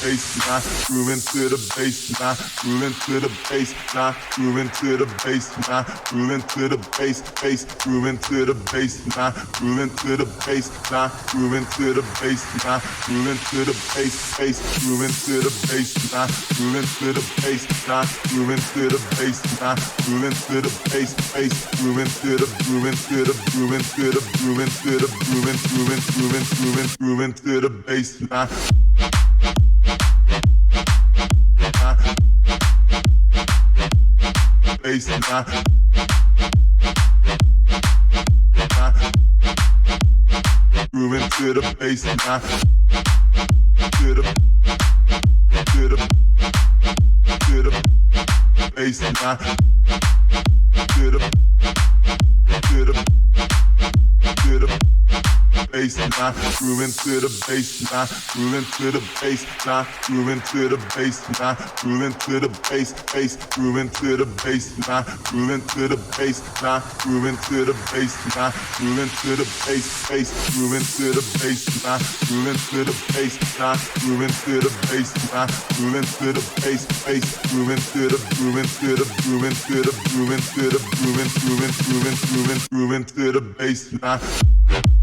Grooving to the bass, grooving to the bass, grooving to the bass, grooving to the bass, bass, grooving to the bass, grooving to the bass, grooving to the bass, grooving to the bass, bass, grooving to the bass, grooving to the bass, grooving to the bass, grooving to the bass, bass, grooving to the grooving to the grooving to the grooving to the grooving grooving grooving grooving grooving to the bass, Grooving to the bass nah. To the to the to the bass nah. Nah, grooving to the nah, grooving to the nah, grooving to the nah, grooving to the bass, bass, grooving to the nah, grooving to the nah, grooving to the nah, grooving to the bass, bass, grooving to the nah, grooving to the nah, grooving to the nah, grooving to the bass, bass, grooving to the grooving to the grooving to the grooving to the grooving grooving grooving grooving grooving to the nah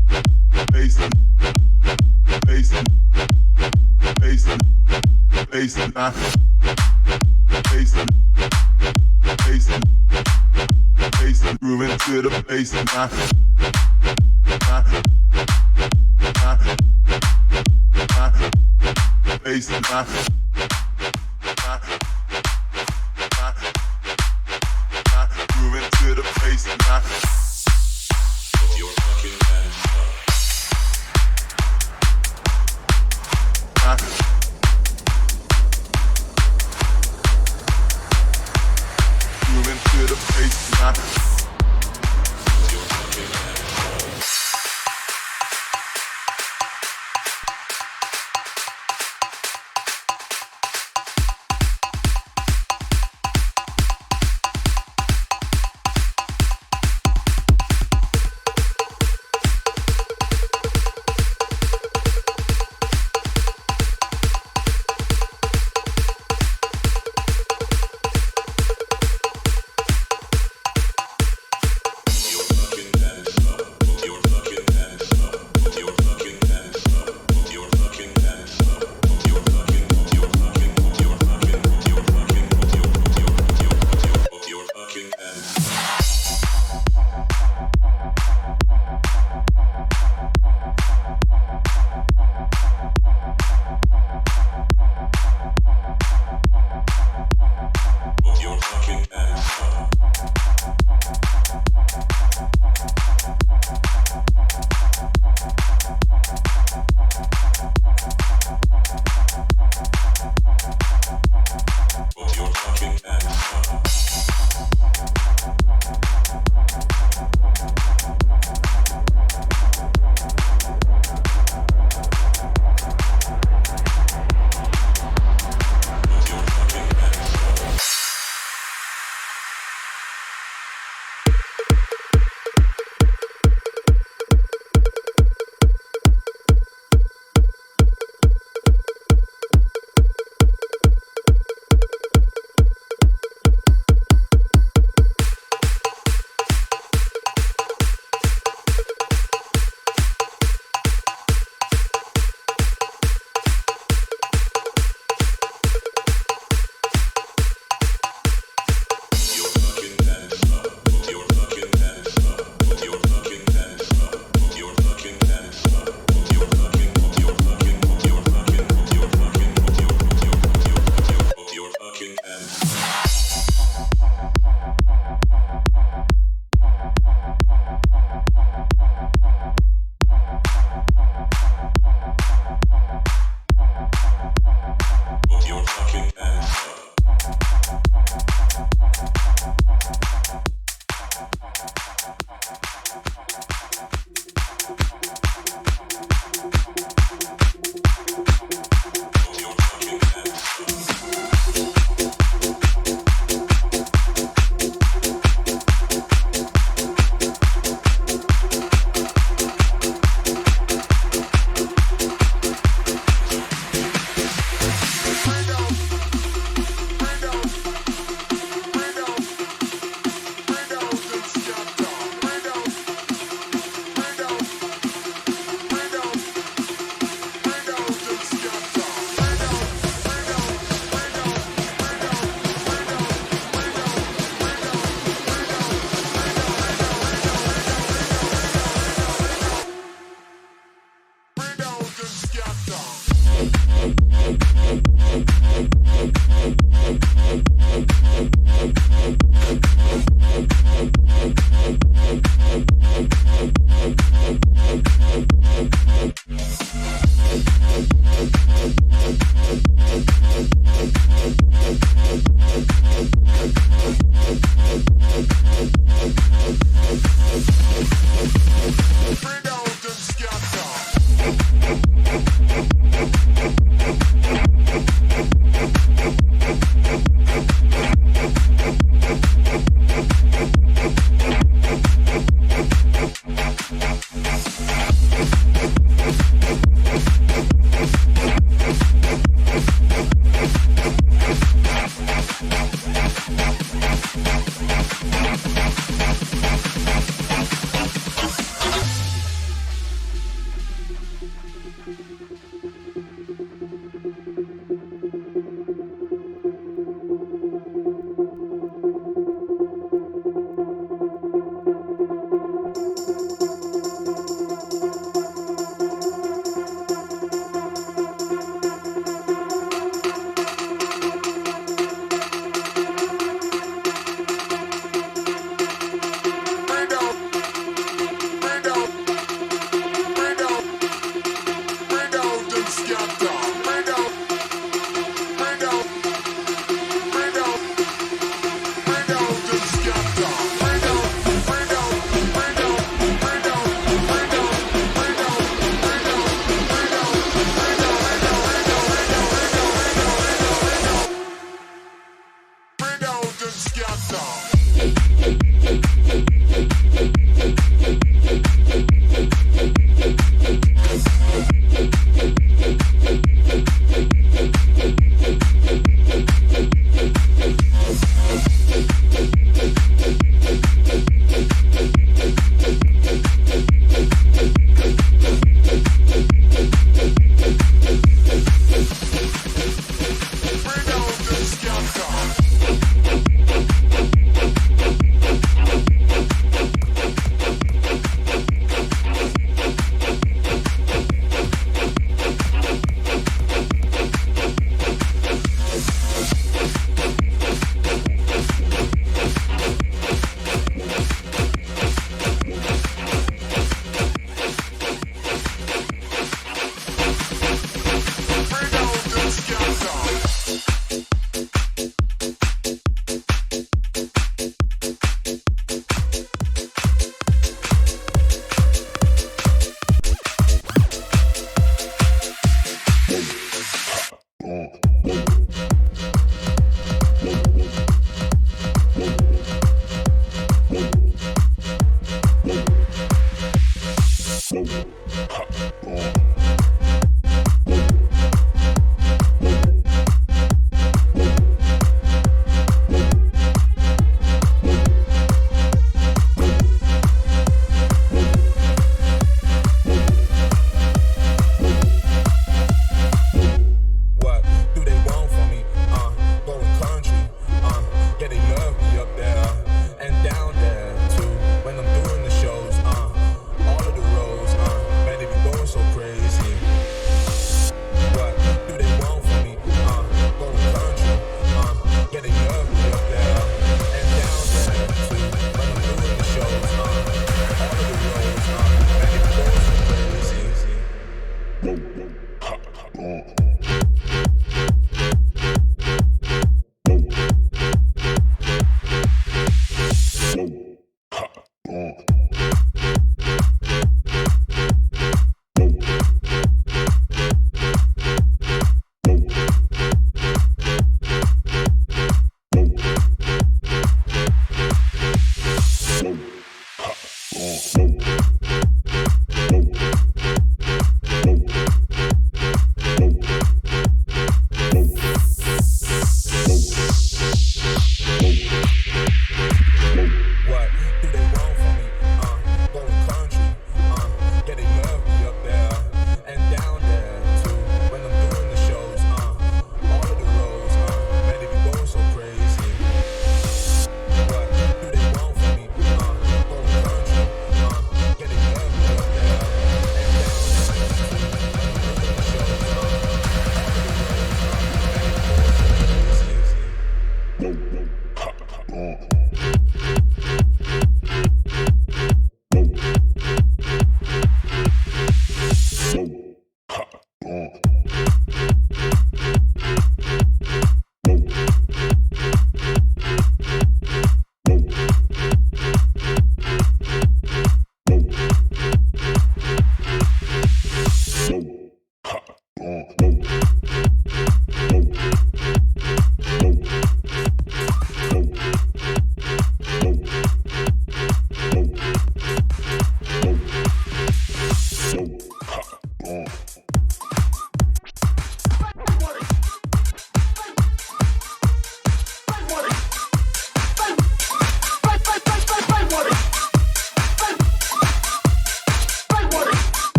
bass, bass,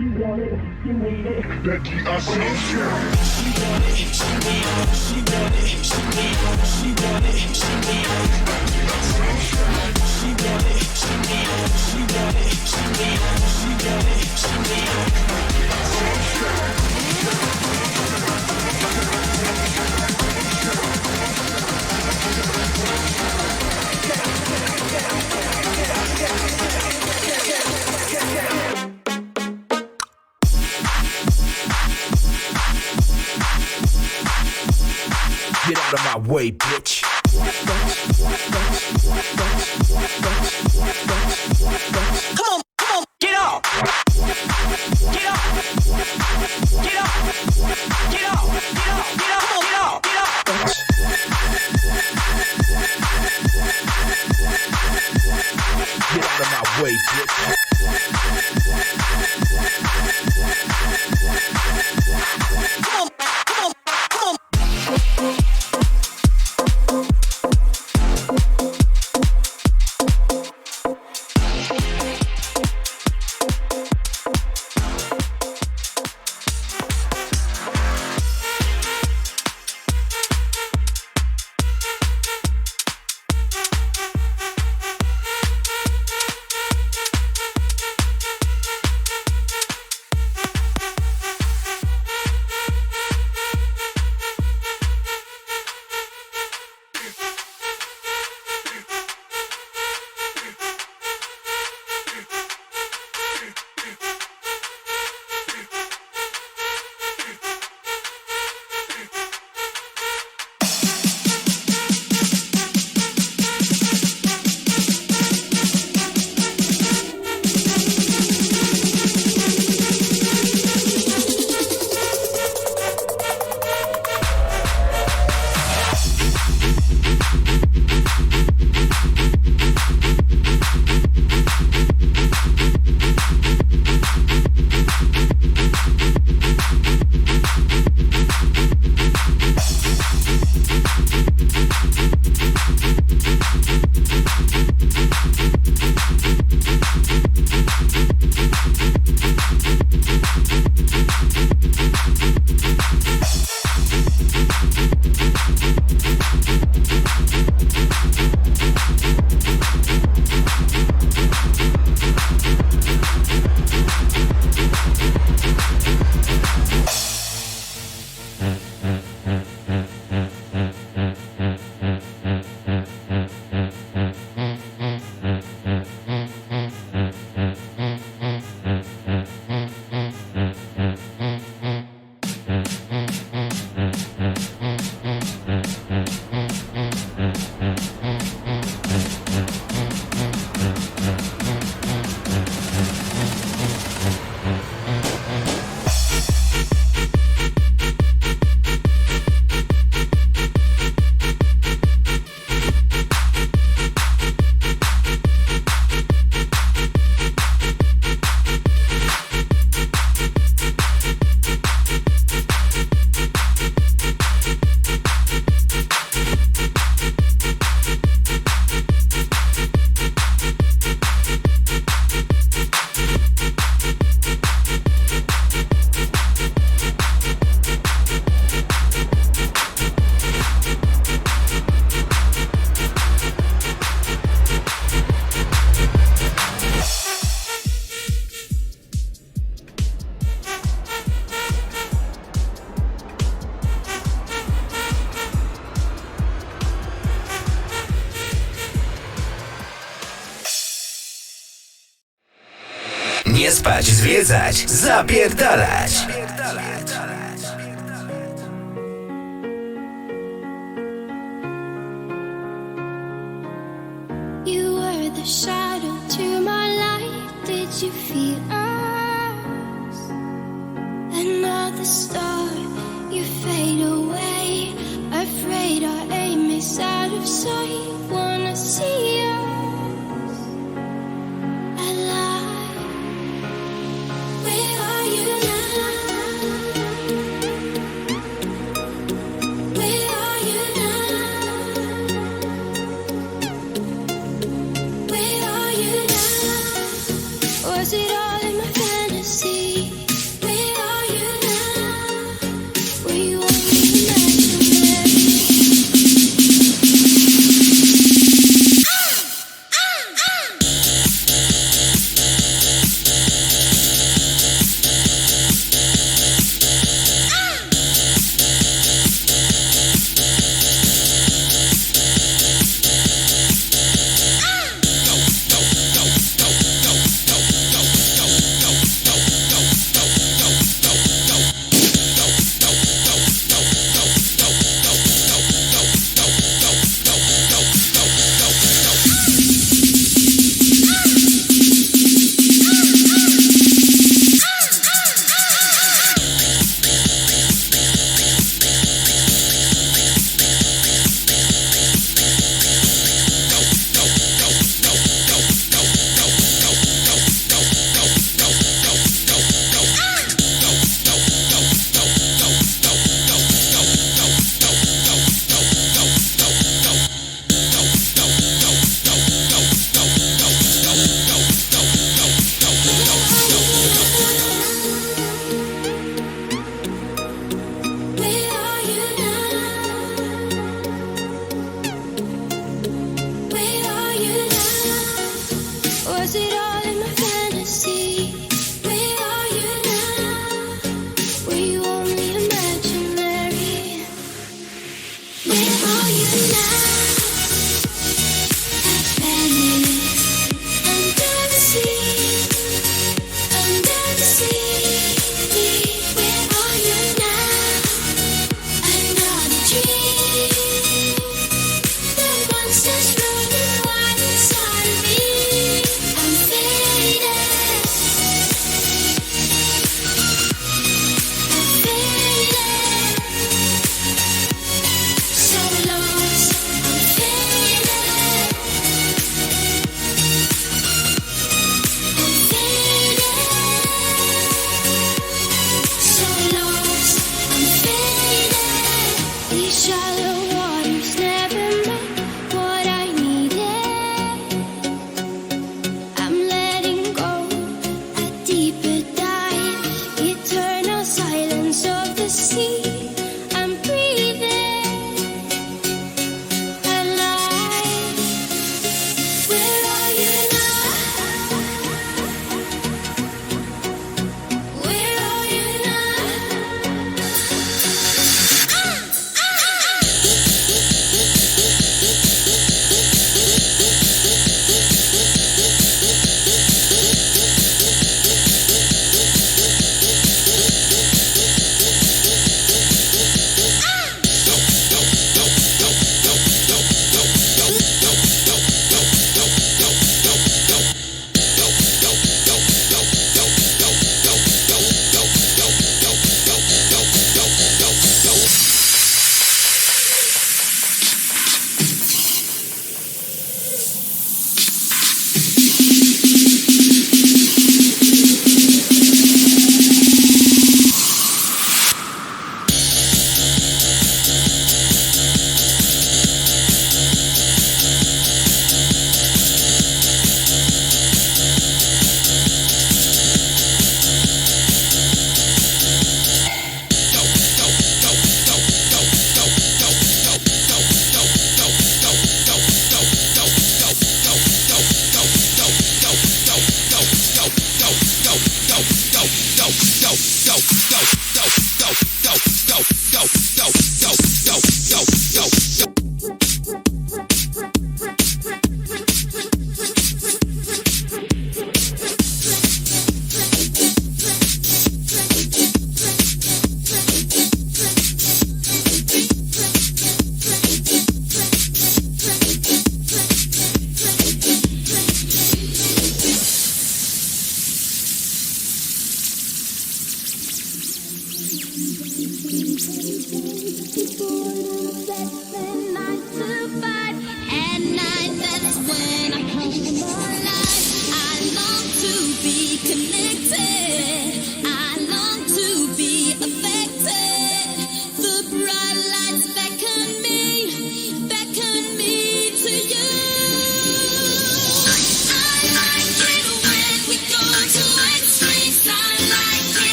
Get out of my way, bitch. zwiedzać, zapierdalać. You were the shadow to my. Did you feel? Another star.